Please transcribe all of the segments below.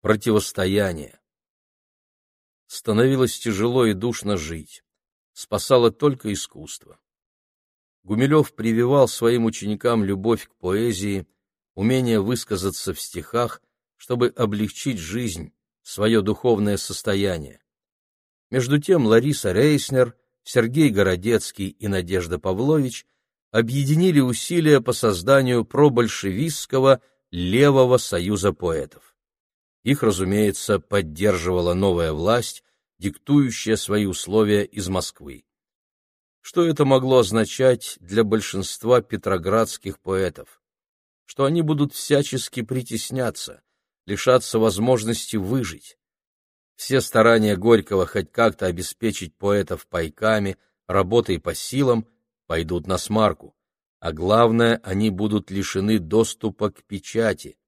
противостояние. Становилось тяжело и душно жить. Спасало только искусство. Гумилев прививал своим ученикам любовь к поэзии, умение высказаться в стихах, чтобы облегчить жизнь, свое духовное состояние. Между тем Лариса Рейснер, Сергей Городецкий и Надежда Павлович объединили усилия по созданию пробольшевистского левого союза поэтов. Их, разумеется, поддерживала новая власть, диктующая свои условия из Москвы. Что это могло означать для большинства петроградских поэтов? Что они будут всячески притесняться, лишаться возможности выжить. Все старания Горького хоть как-то обеспечить поэтов пайками, работой по силам пойдут на смарку, а главное, они будут лишены доступа к печати.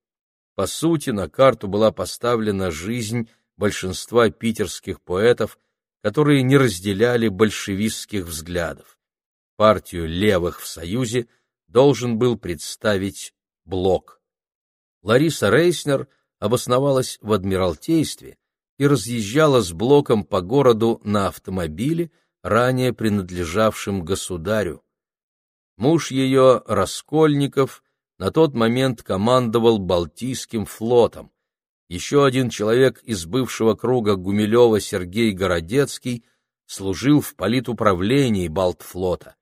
По сути, на карту была поставлена жизнь большинства питерских поэтов, которые не разделяли большевистских взглядов. Партию левых в Союзе должен был представить Блок. Лариса Рейснер обосновалась в Адмиралтействе и разъезжала с Блоком по городу на автомобиле, ранее принадлежавшем государю. Муж ее, Раскольников, на тот момент командовал Балтийским флотом. Еще один человек из бывшего круга Гумилева Сергей Городецкий служил в политуправлении Балтфлота.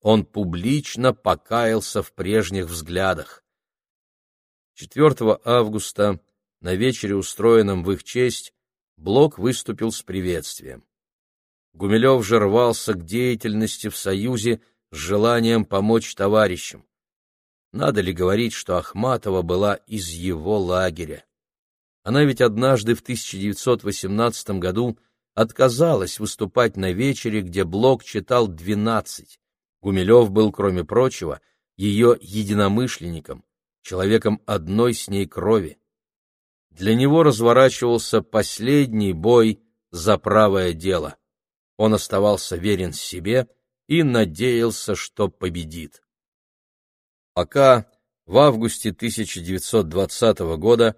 Он публично покаялся в прежних взглядах. 4 августа на вечере, устроенном в их честь, Блок выступил с приветствием. Гумилев же рвался к деятельности в Союзе с желанием помочь товарищам. Надо ли говорить, что Ахматова была из его лагеря? Она ведь однажды в 1918 году отказалась выступать на вечере, где Блок читал «Двенадцать». Гумилев был, кроме прочего, ее единомышленником, человеком одной с ней крови. Для него разворачивался последний бой за правое дело. Он оставался верен себе и надеялся, что победит. Пока в августе 1920 года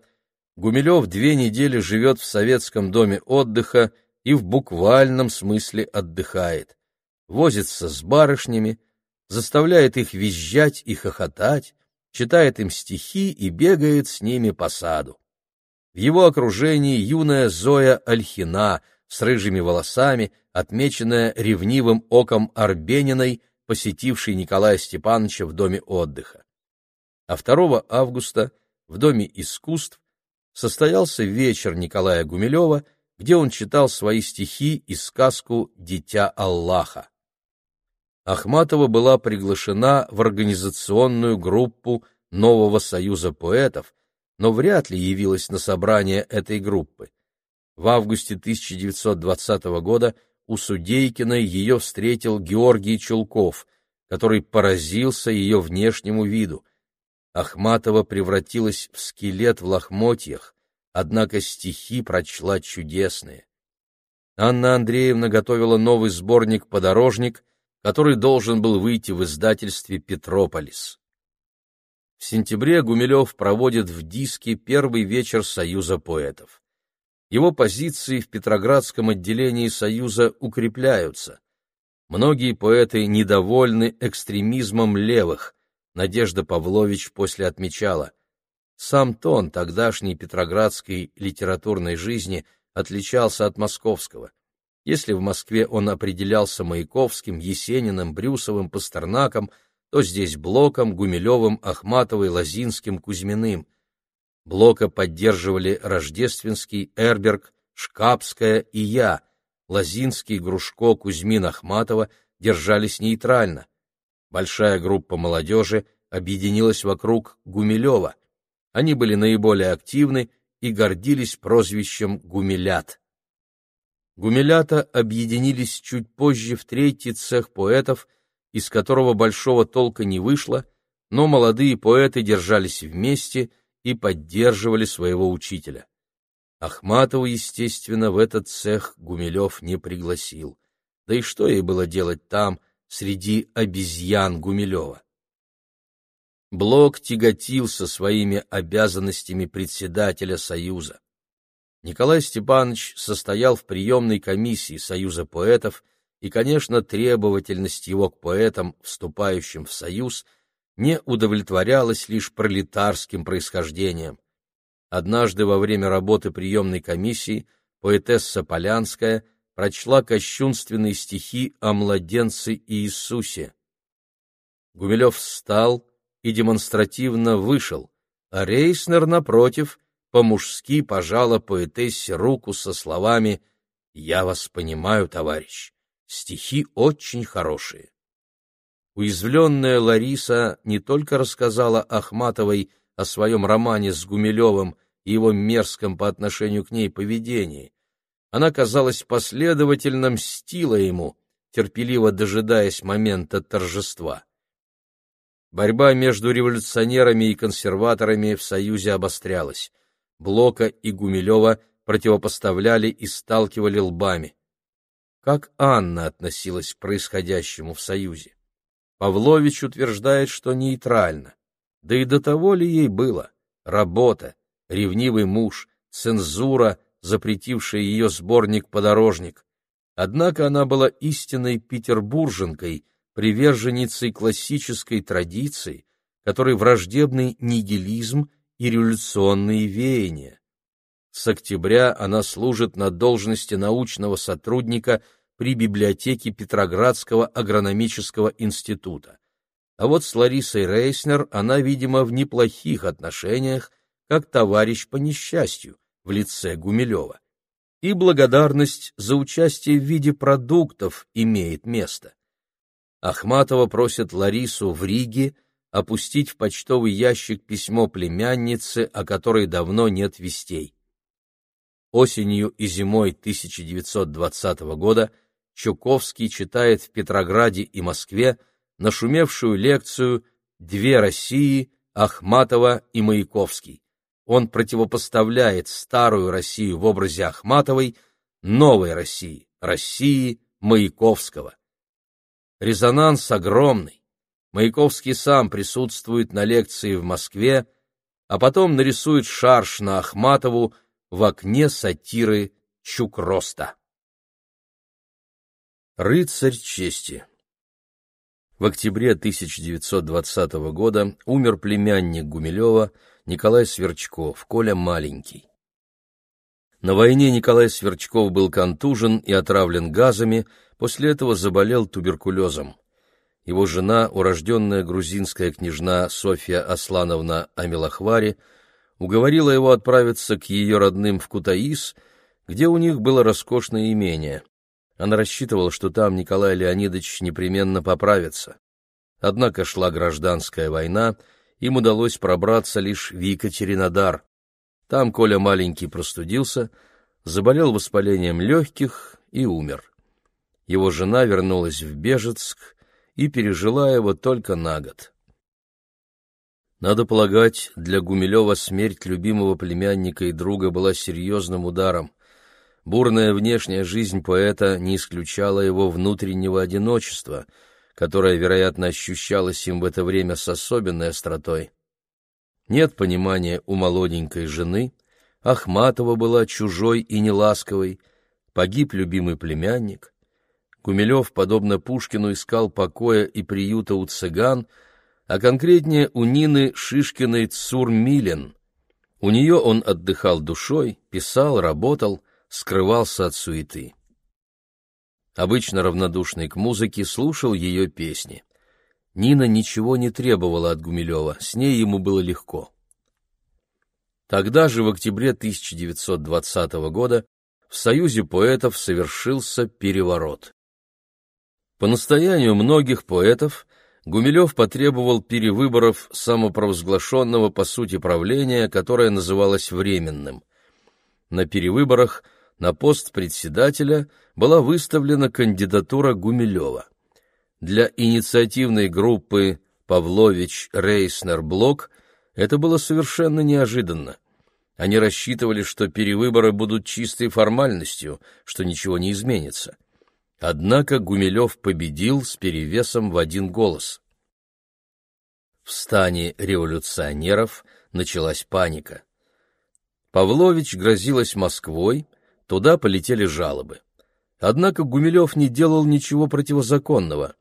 Гумилев две недели живет в советском доме отдыха и в буквальном смысле отдыхает. Возится с барышнями, заставляет их визжать и хохотать, читает им стихи и бегает с ними по саду. В его окружении юная Зоя Альхина с рыжими волосами, отмеченная ревнивым оком Арбениной, посетившей Николая Степановича в доме отдыха. А 2 августа в Доме искусств состоялся вечер Николая Гумилева, где он читал свои стихи и сказку «Дитя Аллаха». Ахматова была приглашена в организационную группу Нового союза поэтов, но вряд ли явилась на собрание этой группы. В августе 1920 года у Судейкиной ее встретил Георгий Чулков, который поразился ее внешнему виду. Ахматова превратилась в скелет в лохмотьях, однако стихи прочла чудесные. Анна Андреевна готовила новый сборник «Подорожник», который должен был выйти в издательстве «Петрополис». В сентябре Гумилев проводит в Диске первый вечер Союза поэтов. Его позиции в Петроградском отделении Союза укрепляются. Многие поэты недовольны экстремизмом левых, Надежда Павлович после отмечала. Сам тон тогдашней петроградской литературной жизни отличался от московского. Если в Москве он определялся Маяковским, Есениным, Брюсовым, Пастернаком – то здесь Блоком, Гумилевым, Ахматовой, Лозинским, Кузьминым. Блока поддерживали Рождественский, Эрберг, Шкапская и я. Лозинский, Грушко, Кузьмин, Ахматова держались нейтрально. Большая группа молодежи объединилась вокруг Гумилева. Они были наиболее активны и гордились прозвищем «Гумилят». Гумилята объединились чуть позже в третий цех поэтов – из которого большого толка не вышло, но молодые поэты держались вместе и поддерживали своего учителя. Ахматову, естественно, в этот цех Гумилев не пригласил. Да и что ей было делать там, среди обезьян Гумилева? Блок тяготился своими обязанностями председателя Союза. Николай Степанович состоял в приемной комиссии Союза поэтов, и, конечно, требовательность его к поэтам, вступающим в Союз, не удовлетворялась лишь пролетарским происхождением. Однажды во время работы приемной комиссии поэтесса Полянская прочла кощунственные стихи о младенце Иисусе. Гумилев встал и демонстративно вышел, а Рейснер, напротив, по-мужски пожала поэтессе руку со словами «Я вас понимаю, товарищ, стихи очень хорошие». Уязвленная Лариса не только рассказала Ахматовой о своем романе с Гумилевым и его мерзком по отношению к ней поведении. Она, казалось, последовательно мстила ему, терпеливо дожидаясь момента торжества. Борьба между революционерами и консерваторами в Союзе обострялась. Блока и Гумилева противопоставляли и сталкивали лбами. Как Анна относилась к происходящему в Союзе? Павлович утверждает, что нейтрально. Да и до того ли ей было? Работа, ревнивый муж, цензура, запретившая ее сборник «Подорожник». Однако она была истинной петербурженкой, приверженницей классической традиции, которой враждебный нигилизм и революционные веяния. С октября она служит на должности научного сотрудника при библиотеке Петроградского агрономического института. А вот с Ларисой Рейснер она, видимо, в неплохих отношениях, как товарищ по несчастью в лице Гумилева. И благодарность за участие в виде продуктов имеет место. Ахматова просит Ларису в Риге опустить в почтовый ящик письмо племянницы, о которой давно нет вестей. Осенью и зимой 1920 года Чуковский читает в Петрограде и Москве нашумевшую лекцию «Две России» Ахматова и Маяковский. Он противопоставляет старую Россию в образе Ахматовой новой России, России Маяковского. Резонанс огромный. Маяковский сам присутствует на лекции в Москве, а потом нарисует шарш на Ахматову в окне сатиры Чукроста. Рыцарь чести В октябре 1920 года умер племянник Гумилева Николай Сверчков, Коля Маленький. На войне Николай Сверчков был контужен и отравлен газами, после этого заболел туберкулезом его жена, урожденная грузинская княжна Софья Аслановна Амилахвари, уговорила его отправиться к ее родным в Кутаис, где у них было роскошное имение. Она рассчитывала, что там Николай Леонидович непременно поправится. Однако шла гражданская война, им удалось пробраться лишь в Екатеринодар. Там Коля маленький простудился, заболел воспалением легких и умер. Его жена вернулась в Бежецк, и пережила его только на год. Надо полагать, для Гумилева смерть любимого племянника и друга была серьезным ударом. Бурная внешняя жизнь поэта не исключала его внутреннего одиночества, которое, вероятно, ощущалось им в это время с особенной остротой. Нет понимания у молоденькой жены, Ахматова была чужой и неласковой, погиб любимый племянник, Кумилев, подобно Пушкину, искал покоя и приюта у цыган, а конкретнее у Нины Шишкиной Цурмилен. У нее он отдыхал душой, писал, работал, скрывался от суеты. Обычно равнодушный к музыке, слушал ее песни. Нина ничего не требовала от Гумилева, с ней ему было легко. Тогда же, в октябре 1920 года, в Союзе поэтов совершился переворот. По настоянию многих поэтов Гумилев потребовал перевыборов самопровозглашенного по сути правления, которое называлось временным. На перевыборах на пост председателя была выставлена кандидатура Гумилева. Для инициативной группы Павлович-Рейснер-Блок это было совершенно неожиданно. Они рассчитывали, что перевыборы будут чистой формальностью, что ничего не изменится. Однако Гумилев победил с перевесом в один голос. В стане революционеров началась паника. Павлович грозилась Москвой, туда полетели жалобы. Однако Гумилев не делал ничего противозаконного.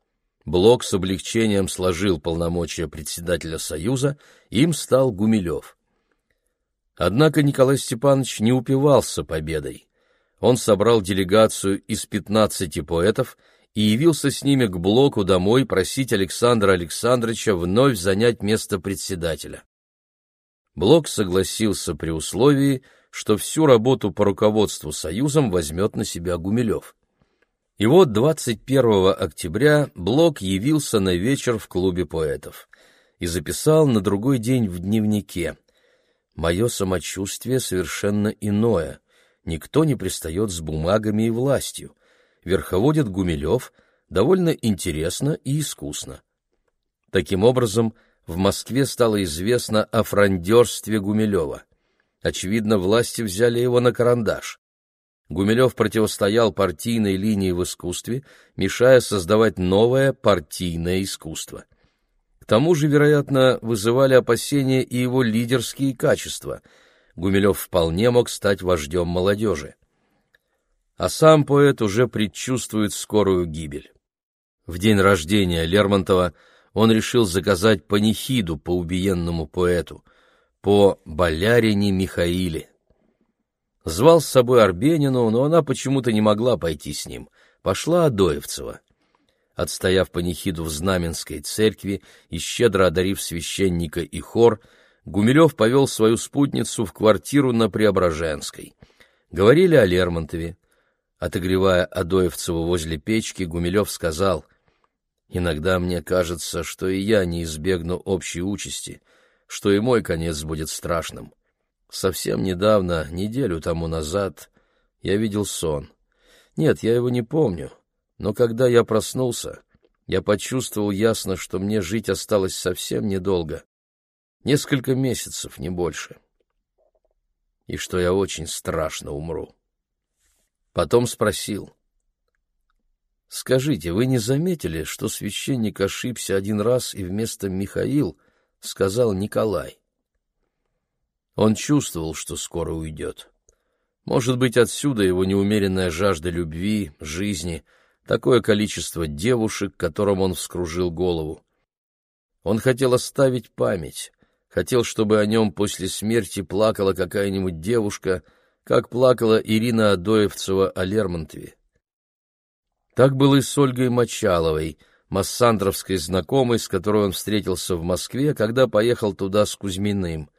Блок с облегчением сложил полномочия председателя Союза, им стал Гумилев. Однако Николай Степанович не упивался победой. Он собрал делегацию из 15 поэтов и явился с ними к Блоку домой просить Александра Александровича вновь занять место председателя. Блок согласился при условии, что всю работу по руководству Союзом возьмет на себя Гумилев. И вот 21 октября Блок явился на вечер в клубе поэтов и записал на другой день в дневнике «Мое самочувствие совершенно иное. Никто не пристает с бумагами и властью. Верховодит Гумилев довольно интересно и искусно». Таким образом, в Москве стало известно о фрондерстве Гумилева. Очевидно, власти взяли его на карандаш. Гумилев противостоял партийной линии в искусстве, мешая создавать новое партийное искусство. К тому же, вероятно, вызывали опасения и его лидерские качества. Гумилев вполне мог стать вождем молодежи. А сам поэт уже предчувствует скорую гибель. В день рождения Лермонтова он решил заказать панихиду по убиенному поэту, по болярине Михаиле. Звал с собой Арбенину, но она почему-то не могла пойти с ним. Пошла Адоевцева. Отстояв панихиду в Знаменской церкви и щедро одарив священника и хор, Гумилев повел свою спутницу в квартиру на Преображенской. Говорили о Лермонтове. Отогревая Адоевцеву возле печки, Гумилев сказал, «Иногда мне кажется, что и я не избегну общей участи, что и мой конец будет страшным. Совсем недавно, неделю тому назад, я видел сон. Нет, я его не помню, но когда я проснулся, я почувствовал ясно, что мне жить осталось совсем недолго. Несколько месяцев, не больше. И что я очень страшно умру. Потом спросил. «Скажите, вы не заметили, что священник ошибся один раз и вместо «Михаил» сказал «Николай»?» Он чувствовал, что скоро уйдет. Может быть, отсюда его неумеренная жажда любви, жизни, такое количество девушек, которым он вскружил голову. Он хотел оставить память, хотел, чтобы о нем после смерти плакала какая-нибудь девушка, как плакала Ирина Адоевцева о Лермонтове. Так было и с Ольгой Мочаловой, массандровской знакомой, с которой он встретился в Москве, когда поехал туда с Кузьминым.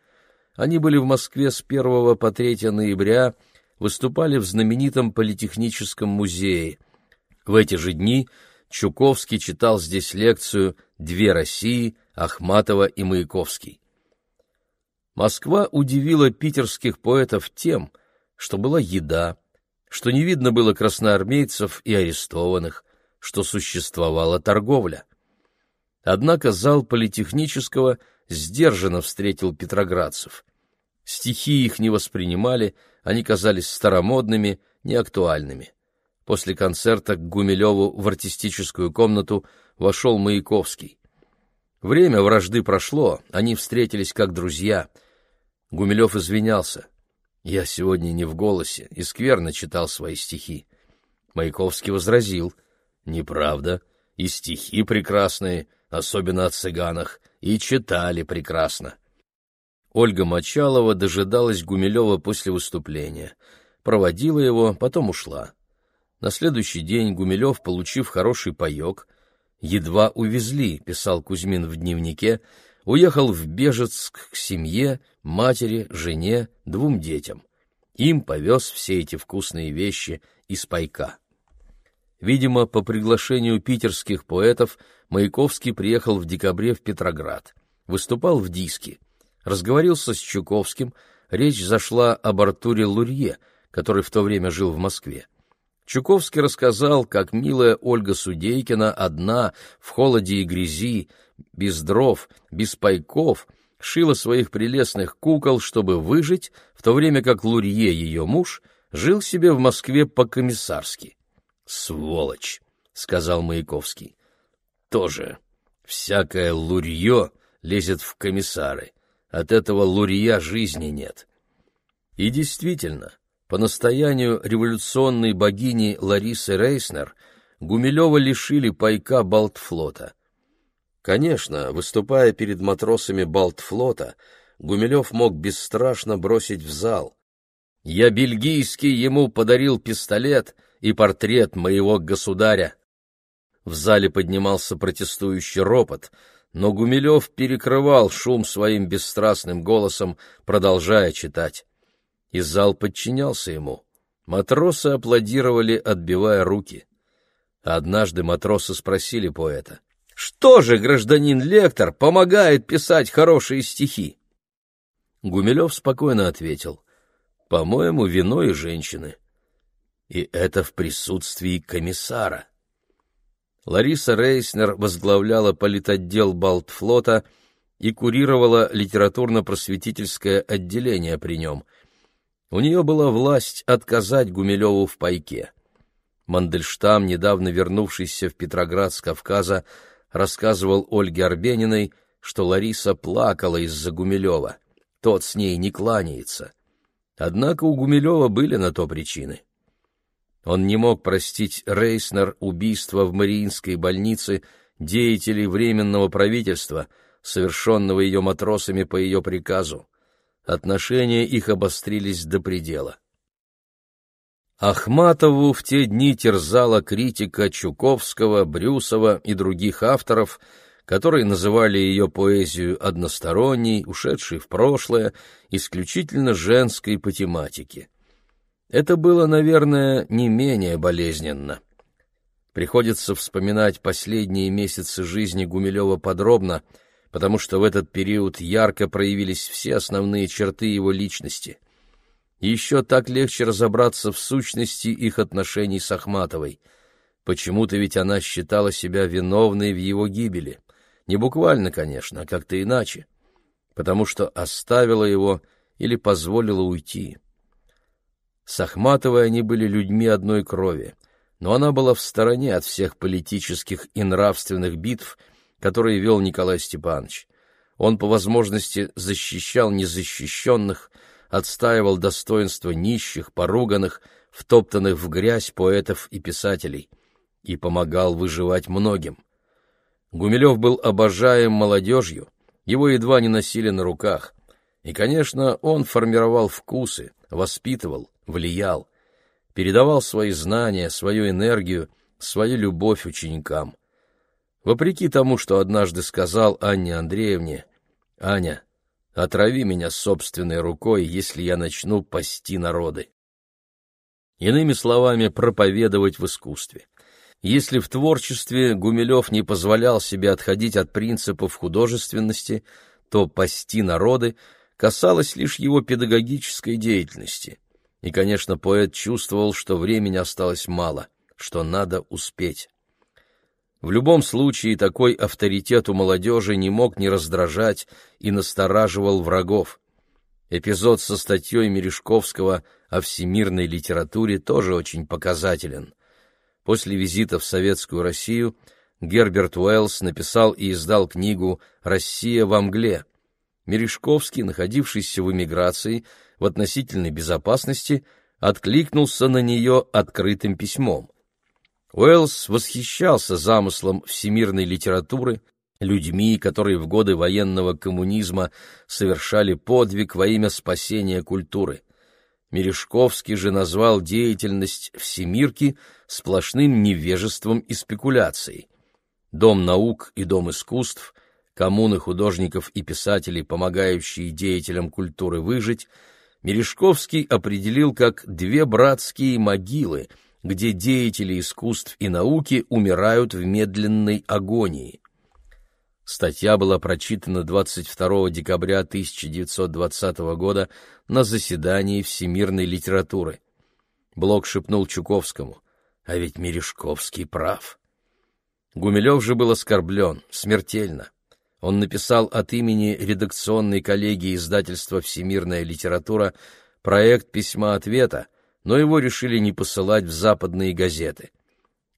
Они были в Москве с 1 по 3 ноября, выступали в знаменитом Политехническом музее. В эти же дни Чуковский читал здесь лекцию «Две России» Ахматова и Маяковский. Москва удивила питерских поэтов тем, что была еда, что не видно было красноармейцев и арестованных, что существовала торговля. Однако зал политехнического сдержанно встретил петроградцев. Стихи их не воспринимали, они казались старомодными, неактуальными. После концерта к Гумилеву в артистическую комнату вошел Маяковский. Время вражды прошло, они встретились как друзья. Гумилев извинялся. «Я сегодня не в голосе и скверно читал свои стихи». Маяковский возразил. «Неправда, и стихи прекрасные, особенно о цыганах и читали прекрасно. Ольга Мочалова дожидалась Гумилева после выступления, проводила его, потом ушла. На следующий день Гумилев, получив хороший паек, едва увезли, писал Кузьмин в дневнике, уехал в Бежецк к семье, матери, жене, двум детям. Им повез все эти вкусные вещи из пайка. Видимо, по приглашению питерских поэтов Маяковский приехал в декабре в Петроград, выступал в диске, разговорился с Чуковским, речь зашла об Артуре Лурье, который в то время жил в Москве. Чуковский рассказал, как милая Ольга Судейкина одна, в холоде и грязи, без дров, без пайков, шила своих прелестных кукол, чтобы выжить, в то время как Лурье, ее муж, жил себе в Москве по-комиссарски. «Сволочь!» — сказал Маяковский. «Тоже. Всякое лурье лезет в комиссары. От этого лурья жизни нет». И действительно, по настоянию революционной богини Ларисы Рейснер Гумилева лишили пайка Балтфлота. Конечно, выступая перед матросами Балтфлота, Гумилев мог бесстрашно бросить в зал. «Я бельгийский ему подарил пистолет и портрет моего государя». В зале поднимался протестующий ропот, но Гумилев перекрывал шум своим бесстрастным голосом, продолжая читать. И зал подчинялся ему. Матросы аплодировали, отбивая руки. Однажды матросы спросили поэта, «Что же, гражданин лектор, помогает писать хорошие стихи?» Гумилев спокойно ответил, «По-моему, вино и женщины». И это в присутствии комиссара. Лариса Рейснер возглавляла политотдел Балтфлота и курировала литературно-просветительское отделение при нем. У нее была власть отказать Гумилеву в пайке. Мандельштам, недавно вернувшийся в Петроград с Кавказа, рассказывал Ольге Арбениной, что Лариса плакала из-за Гумилева. Тот с ней не кланяется. Однако у Гумилева были на то причины. Он не мог простить Рейснер убийство в Мариинской больнице деятелей Временного правительства, совершенного ее матросами по ее приказу. Отношения их обострились до предела. Ахматову в те дни терзала критика Чуковского, Брюсова и других авторов, которые называли ее поэзию односторонней, ушедшей в прошлое, исключительно женской по тематике. Это было, наверное, не менее болезненно. Приходится вспоминать последние месяцы жизни Гумилева подробно, потому что в этот период ярко проявились все основные черты его личности. Еще так легче разобраться в сущности их отношений с Ахматовой. Почему-то ведь она считала себя виновной в его гибели. Не буквально, конечно, а как-то иначе. Потому что оставила его или позволила уйти. С Ахматовой они были людьми одной крови, но она была в стороне от всех политических и нравственных битв, которые вел Николай Степанович. Он по возможности защищал незащищенных, отстаивал достоинство нищих, поруганных, втоптанных в грязь поэтов и писателей и помогал выживать многим. Гумилев был обожаем молодежью, его едва не носили на руках, и, конечно, он формировал вкусы, воспитывал, влиял, передавал свои знания, свою энергию, свою любовь ученикам. Вопреки тому, что однажды сказал Анне Андреевне, «Аня, отрави меня собственной рукой, если я начну пасти народы». Иными словами, проповедовать в искусстве. Если в творчестве Гумилев не позволял себе отходить от принципов художественности, то пасти народы касалось лишь его педагогической деятельности — и, конечно, поэт чувствовал, что времени осталось мало, что надо успеть. В любом случае, такой авторитет у молодежи не мог не раздражать и настораживал врагов. Эпизод со статьей Мережковского о всемирной литературе тоже очень показателен. После визита в Советскую Россию Герберт Уэллс написал и издал книгу «Россия во мгле». Мережковский, находившийся в эмиграции, в относительной безопасности, откликнулся на нее открытым письмом. Уэллс восхищался замыслом всемирной литературы, людьми, которые в годы военного коммунизма совершали подвиг во имя спасения культуры. Мережковский же назвал деятельность всемирки сплошным невежеством и спекуляцией. Дом наук и Дом искусств, коммуны художников и писателей, помогающие деятелям культуры выжить, Мережковский определил как две братские могилы, где деятели искусств и науки умирают в медленной агонии. Статья была прочитана 22 декабря 1920 года на заседании Всемирной литературы. Блок шепнул Чуковскому, а ведь Мережковский прав. Гумилев же был оскорблен, смертельно. Он написал от имени редакционной коллегии издательства «Всемирная литература» проект письма-ответа, но его решили не посылать в западные газеты.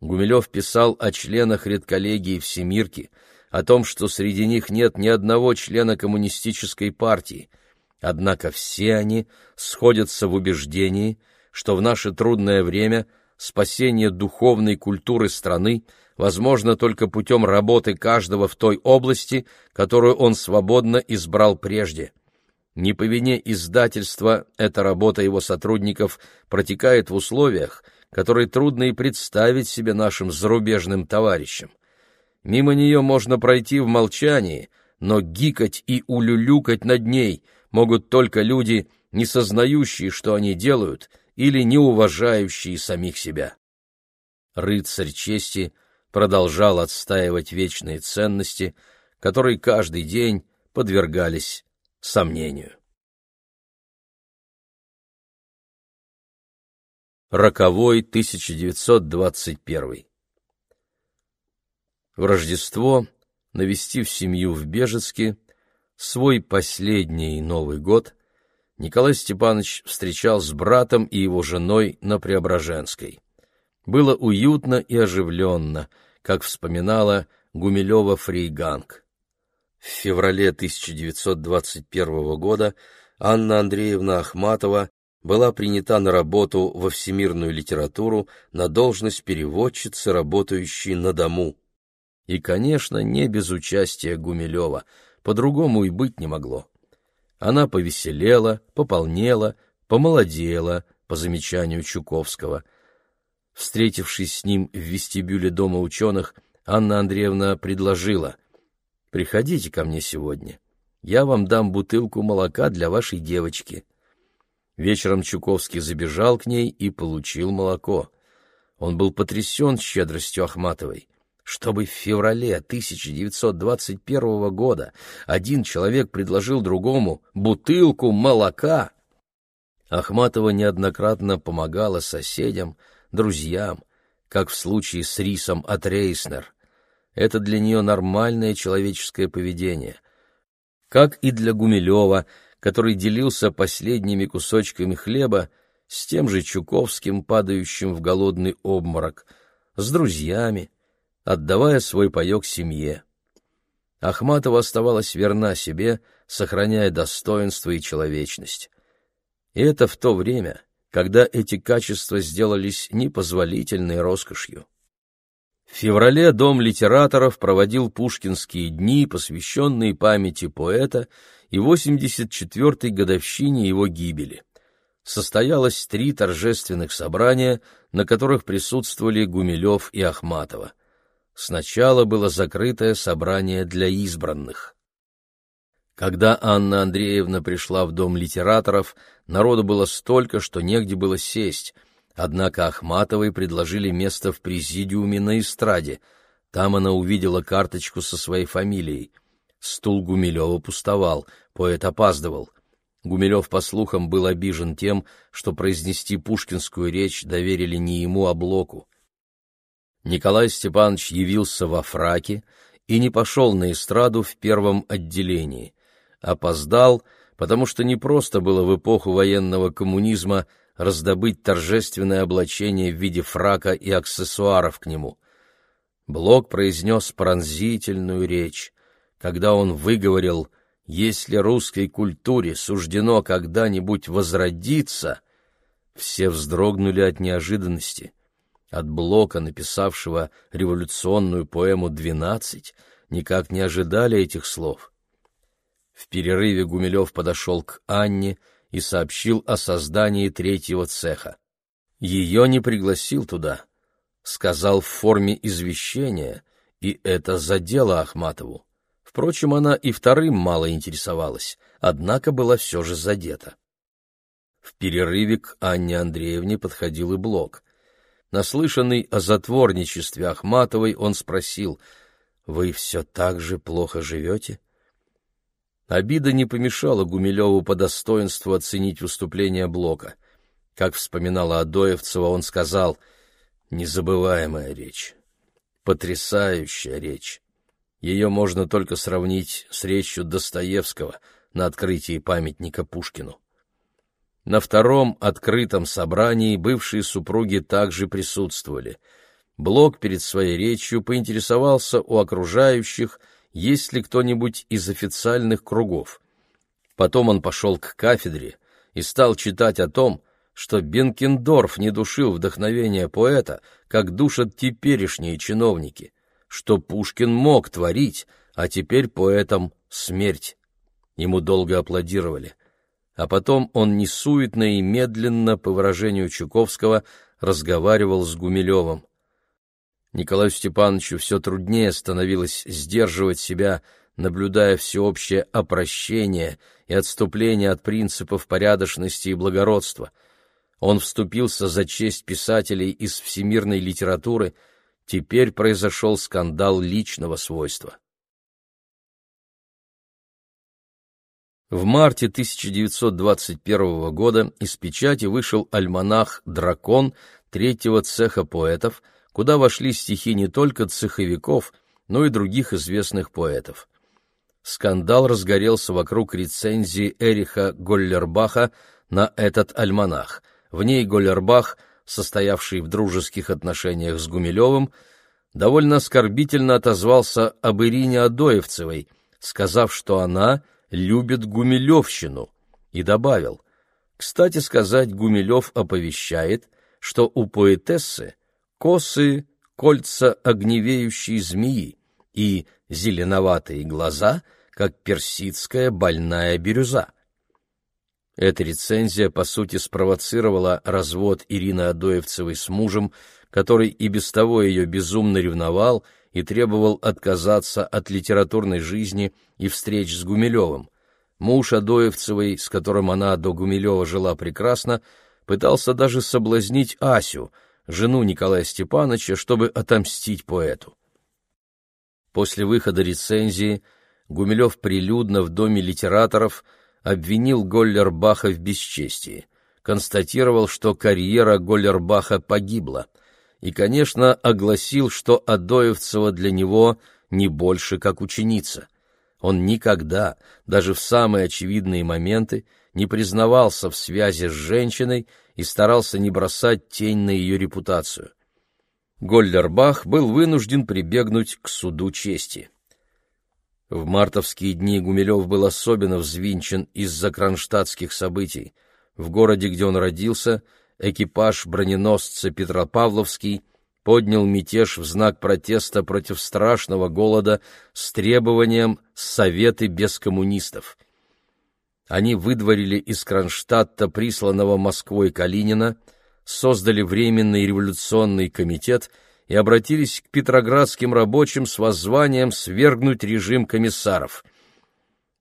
Гумилев писал о членах редколлегии «Всемирки», о том, что среди них нет ни одного члена коммунистической партии, Однако все они сходятся в убеждении, что в наше трудное время спасение духовной культуры страны возможно только путем работы каждого в той области, которую он свободно избрал прежде. Не по вине издательства эта работа его сотрудников протекает в условиях, которые трудно и представить себе нашим зарубежным товарищам. Мимо нее можно пройти в молчании, но гикать и улюлюкать над ней могут только люди, не сознающие, что они делают, или не уважающие самих себя. Рыцарь чести продолжал отстаивать вечные ценности, которые каждый день подвергались сомнению. Роковой 1921 В Рождество, навестив семью в Бежецке, свой последний Новый год Николай Степанович встречал с братом и его женой на Преображенской. Было уютно и оживленно, как вспоминала Гумилева Фрейганг. В феврале 1921 года Анна Андреевна Ахматова была принята на работу во всемирную литературу на должность переводчицы, работающей на дому. И, конечно, не без участия Гумилева, по-другому и быть не могло. Она повеселела, пополнела, помолодела, по замечанию Чуковского. Встретившись с ним в вестибюле Дома ученых, Анна Андреевна предложила «Приходите ко мне сегодня, я вам дам бутылку молока для вашей девочки». Вечером Чуковский забежал к ней и получил молоко. Он был потрясен щедростью Ахматовой. Чтобы в феврале 1921 года один человек предложил другому бутылку молока. Ахматова неоднократно помогала соседям, друзьям, как в случае с рисом от Рейснер. Это для нее нормальное человеческое поведение. Как и для Гумилева, который делился последними кусочками хлеба с тем же Чуковским, падающим в голодный обморок, с друзьями, отдавая свой паек семье. Ахматова оставалась верна себе, сохраняя достоинство и человечность. И это в то время, когда эти качества сделались непозволительной роскошью. В феврале Дом литераторов проводил пушкинские дни, посвященные памяти поэта и 84-й годовщине его гибели. Состоялось три торжественных собрания, на которых присутствовали Гумилев и Ахматова. Сначала было закрытое собрание для избранных. Когда Анна Андреевна пришла в Дом литераторов, народу было столько, что негде было сесть, однако Ахматовой предложили место в президиуме на эстраде. Там она увидела карточку со своей фамилией. Стул Гумилева пустовал, поэт опаздывал. Гумилев, по слухам, был обижен тем, что произнести пушкинскую речь доверили не ему, а Блоку. Николай Степанович явился во фраке и не пошел на эстраду в первом отделении. Опоздал, потому что не просто было в эпоху военного коммунизма раздобыть торжественное облачение в виде фрака и аксессуаров к нему. Блок произнес пронзительную речь когда он выговорил «Если русской культуре суждено когда-нибудь возродиться», все вздрогнули от неожиданности. От Блока, написавшего революционную поэму «Двенадцать», никак не ожидали этих слов. В перерыве Гумилев подошел к Анне и сообщил о создании третьего цеха. Ее не пригласил туда, сказал в форме извещения, и это задело Ахматову. Впрочем, она и вторым мало интересовалась, однако была все же задета. В перерыве к Анне Андреевне подходил и Блок. Наслышанный о затворничестве Ахматовой, он спросил, «Вы все так же плохо живете?» Обида не помешала Гумилеву по достоинству оценить выступление Блока. Как вспоминала Адоевцева, он сказал, «Незабываемая речь, потрясающая речь, ее можно только сравнить с речью Достоевского на открытии памятника Пушкину. На втором открытом собрании бывшие супруги также присутствовали. Блок перед своей речью поинтересовался у окружающих, есть ли кто-нибудь из официальных кругов. Потом он пошел к кафедре и стал читать о том, что Бенкендорф не душил вдохновение поэта, как душат теперешние чиновники, что Пушкин мог творить, а теперь поэтам смерть. Ему долго аплодировали. А потом он несуетно и медленно, по выражению Чуковского, разговаривал с Гумилевым. Николаю Степановичу все труднее становилось сдерживать себя, наблюдая всеобщее опрощение и отступление от принципов порядочности и благородства. Он вступился за честь писателей из всемирной литературы, теперь произошел скандал личного свойства. В марте 1921 года из печати вышел альманах «Дракон» третьего цеха поэтов, куда вошли стихи не только цеховиков, но и других известных поэтов. Скандал разгорелся вокруг рецензии Эриха Голлербаха на этот альманах. В ней Голлербах, состоявший в дружеских отношениях с Гумилевым, довольно оскорбительно отозвался об Ирине Адоевцевой, сказав, что она любит Гумилевщину, и добавил, кстати сказать, Гумилев оповещает, что у поэтессы косы кольца огневеющей змеи и зеленоватые глаза, как персидская больная бирюза. Эта рецензия, по сути, спровоцировала развод Ирины Адоевцевой с мужем, который и без того ее безумно ревновал и требовал отказаться от литературной жизни и встреч с Гумилевым. Муж Адоевцевой, с которым она до Гумилева жила прекрасно, пытался даже соблазнить Асю, жену Николая Степановича, чтобы отомстить поэту. После выхода рецензии Гумилев прилюдно в Доме литераторов обвинил Голлербаха в бесчестии, констатировал, что карьера Голлербаха погибла — и, конечно, огласил, что Адоевцева для него не больше как ученица. Он никогда, даже в самые очевидные моменты, не признавался в связи с женщиной и старался не бросать тень на ее репутацию. Гольдербах был вынужден прибегнуть к суду чести. В мартовские дни Гумилев был особенно взвинчен из-за кронштадтских событий. В городе, где он родился, экипаж броненосца Петропавловский поднял мятеж в знак протеста против страшного голода с требованием «Советы без коммунистов». Они выдворили из Кронштадта присланного Москвой Калинина, создали Временный революционный комитет и обратились к петроградским рабочим с воззванием свергнуть режим комиссаров.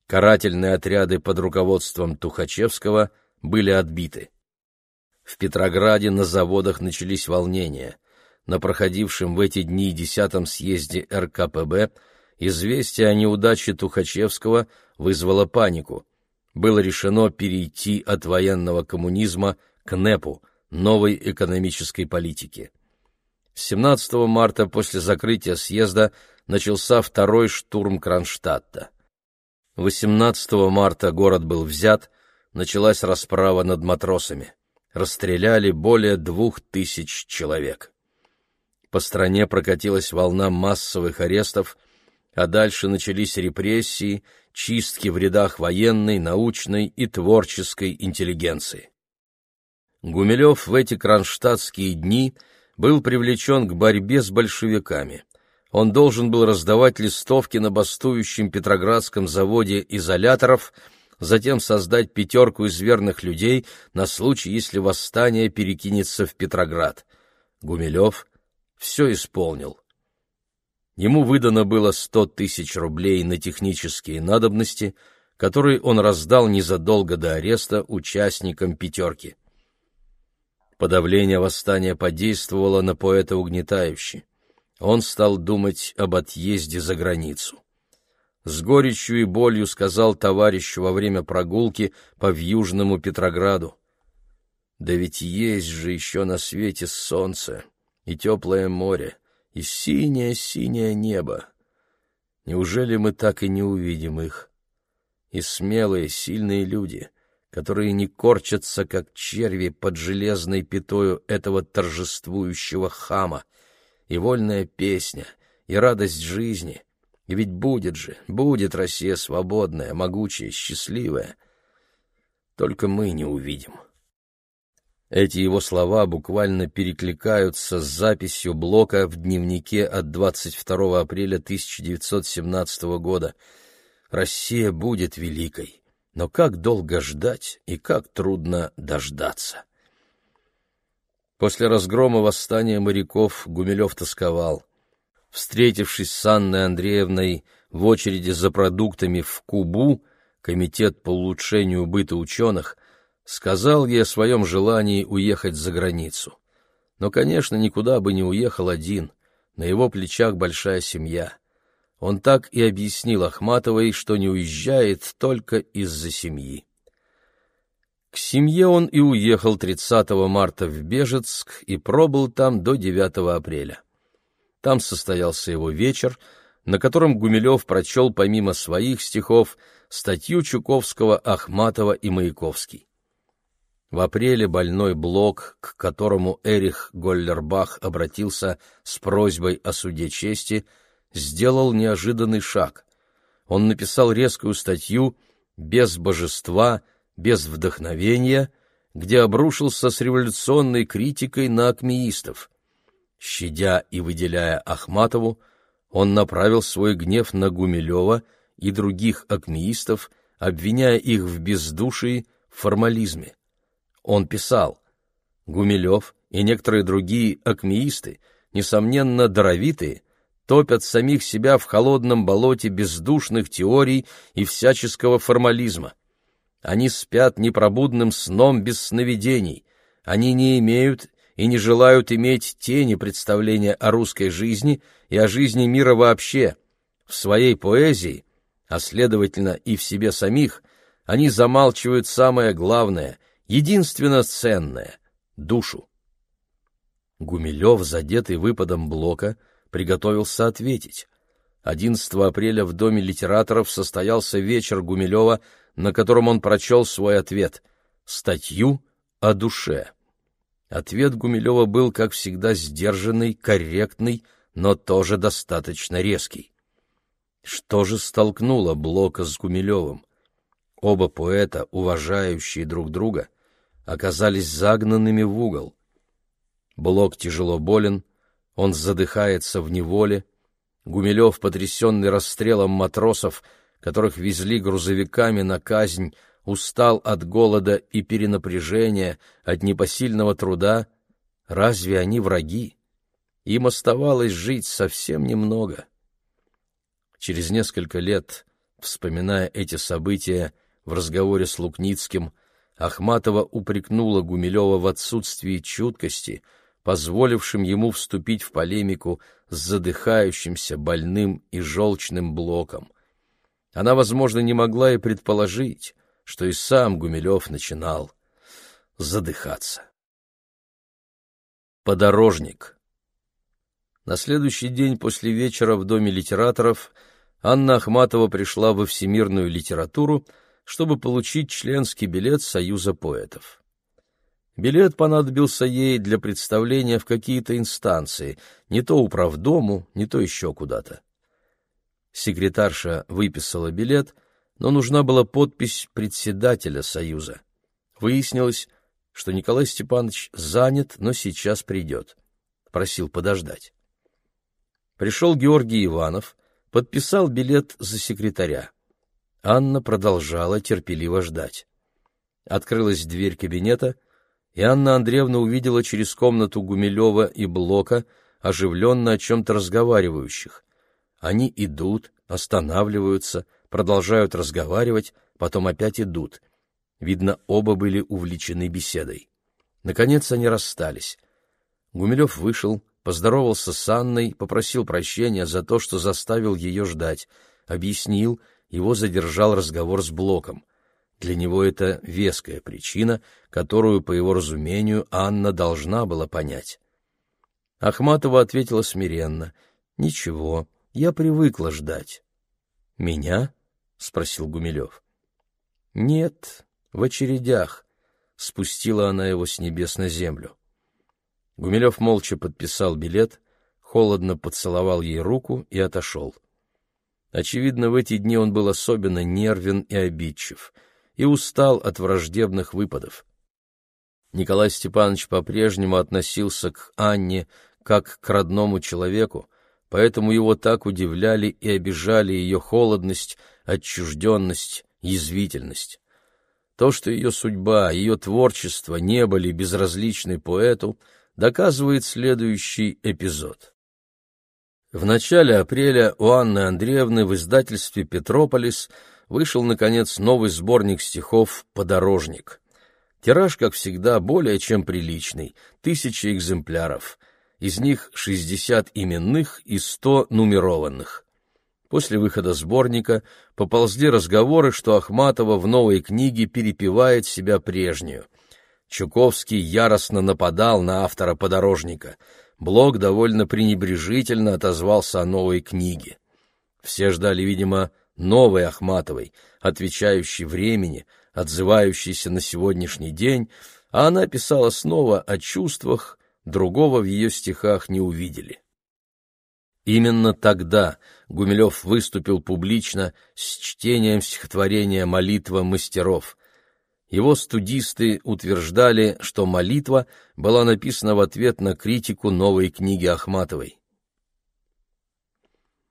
Карательные отряды под руководством Тухачевского были отбиты. В Петрограде на заводах начались волнения. На проходившем в эти дни десятом съезде РКПБ известие о неудаче Тухачевского вызвало панику. Было решено перейти от военного коммунизма к НЭПу, новой экономической политике. 17 марта после закрытия съезда начался второй штурм Кронштадта. 18 марта город был взят, началась расправа над матросами расстреляли более двух тысяч человек. По стране прокатилась волна массовых арестов, а дальше начались репрессии, чистки в рядах военной, научной и творческой интеллигенции. Гумилев в эти кронштадтские дни был привлечен к борьбе с большевиками. Он должен был раздавать листовки на бастующем Петроградском заводе изоляторов – затем создать пятерку из верных людей на случай, если восстание перекинется в Петроград. Гумилев все исполнил. Ему выдано было сто тысяч рублей на технические надобности, которые он раздал незадолго до ареста участникам «пятерки». Подавление восстания подействовало на поэта угнетающе. Он стал думать об отъезде за границу с горечью и болью сказал товарищу во время прогулки по Вьюжному Петрограду. Да ведь есть же еще на свете солнце и теплое море, и синее-синее небо. Неужели мы так и не увидим их? И смелые, сильные люди, которые не корчатся, как черви под железной пятою этого торжествующего хама, и вольная песня, и радость жизни — и ведь будет же, будет Россия свободная, могучая, счастливая. только мы не увидим. Эти его слова буквально перекликаются с записью Блока в дневнике от 22 апреля 1917 года. «Россия будет великой, но как долго ждать и как трудно дождаться». После разгрома восстания моряков Гумилев тосковал. Встретившись с Анной Андреевной в очереди за продуктами в Кубу, комитет по улучшению быта ученых, сказал ей о своем желании уехать за границу. Но, конечно, никуда бы не уехал один, на его плечах большая семья. Он так и объяснил Ахматовой, что не уезжает только из-за семьи. К семье он и уехал 30 марта в Бежецк и пробыл там до 9 апреля. Там состоялся его вечер, на котором Гумилев прочел помимо своих стихов статью Чуковского, Ахматова и Маяковский. В апреле больной Блок, к которому Эрих Голлербах обратился с просьбой о суде чести, сделал неожиданный шаг. Он написал резкую статью «Без божества, без вдохновения», где обрушился с революционной критикой на акмеистов. Щадя и выделяя Ахматову, он направил свой гнев на Гумилева и других акмеистов, обвиняя их в бездушии, формализме. Он писал, Гумилев и некоторые другие акмеисты, несомненно, даровитые, топят самих себя в холодном болоте бездушных теорий и всяческого формализма. Они спят непробудным сном без сновидений, они не имеют и не желают иметь тени представления о русской жизни и о жизни мира вообще. В своей поэзии, а следовательно и в себе самих, они замалчивают самое главное — единственно ценное — душу. Гумилев, задетый выпадом Блока, приготовился ответить. 11 апреля в Доме литераторов состоялся вечер Гумилева, на котором он прочел свой ответ — статью о душе. Ответ Гумилева был, как всегда, сдержанный, корректный, но тоже достаточно резкий. Что же столкнуло Блока с Гумилевым? Оба поэта, уважающие друг друга, оказались загнанными в угол. Блок тяжело болен, он задыхается в неволе. Гумилев, потрясенный расстрелом матросов, которых везли грузовиками на казнь, устал от голода и перенапряжения, от непосильного труда. Разве они враги? Им оставалось жить совсем немного. Через несколько лет, вспоминая эти события в разговоре с Лукницким, Ахматова упрекнула Гумилева в отсутствии чуткости, позволившим ему вступить в полемику с задыхающимся, больным и желчным блоком. Она, возможно, не могла и предположить, что и сам Гумилев начинал задыхаться. Подорожник На следующий день после вечера в Доме литераторов Анна Ахматова пришла во всемирную литературу — чтобы получить членский билет Союза поэтов. Билет понадобился ей для представления в какие-то инстанции, не то управдому, не то еще куда-то. Секретарша выписала билет, но нужна была подпись председателя Союза. Выяснилось, что Николай Степанович занят, но сейчас придет. Просил подождать. Пришел Георгий Иванов, подписал билет за секретаря. Анна продолжала терпеливо ждать. Открылась дверь кабинета, и Анна Андреевна увидела через комнату Гумилева и Блока, оживленно о чем-то разговаривающих. Они идут, останавливаются, продолжают разговаривать, потом опять идут. Видно, оба были увлечены беседой. Наконец они расстались. Гумилев вышел, поздоровался с Анной, попросил прощения за то, что заставил ее ждать, объяснил, его задержал разговор с Блоком. Для него это веская причина, которую, по его разумению, Анна должна была понять. Ахматова ответила смиренно. «Ничего, я привыкла ждать». «Меня?» — спросил Гумилев. «Нет, в очередях», — спустила она его с небес на землю. Гумилев молча подписал билет, холодно поцеловал ей руку и отошел. Очевидно, в эти дни он был особенно нервен и обидчив. и устал от враждебных выпадов. Николай Степанович по-прежнему относился к Анне как к родному человеку, поэтому его так удивляли и обижали ее холодность, отчужденность, язвительность. То, что ее судьба, ее творчество не были безразличны поэту, доказывает следующий эпизод. В начале апреля у Анны Андреевны в издательстве «Петрополис» вышел, наконец, новый сборник стихов «Подорожник». Тираж, как всегда, более чем приличный — тысячи экземпляров. Из них 60 именных и 100 нумерованных. После выхода сборника поползли разговоры, что Ахматова в новой книге перепевает себя прежнюю. Чуковский яростно нападал на автора «Подорожника». Блок довольно пренебрежительно отозвался о новой книге. Все ждали, видимо, новой Ахматовой, отвечающей времени, отзывающейся на сегодняшний день, а она писала снова о чувствах, другого в ее стихах не увидели. Именно тогда Гумилев выступил публично с чтением стихотворения «Молитва мастеров». Его студисты утверждали, что молитва была написана в ответ на критику новой книги Ахматовой.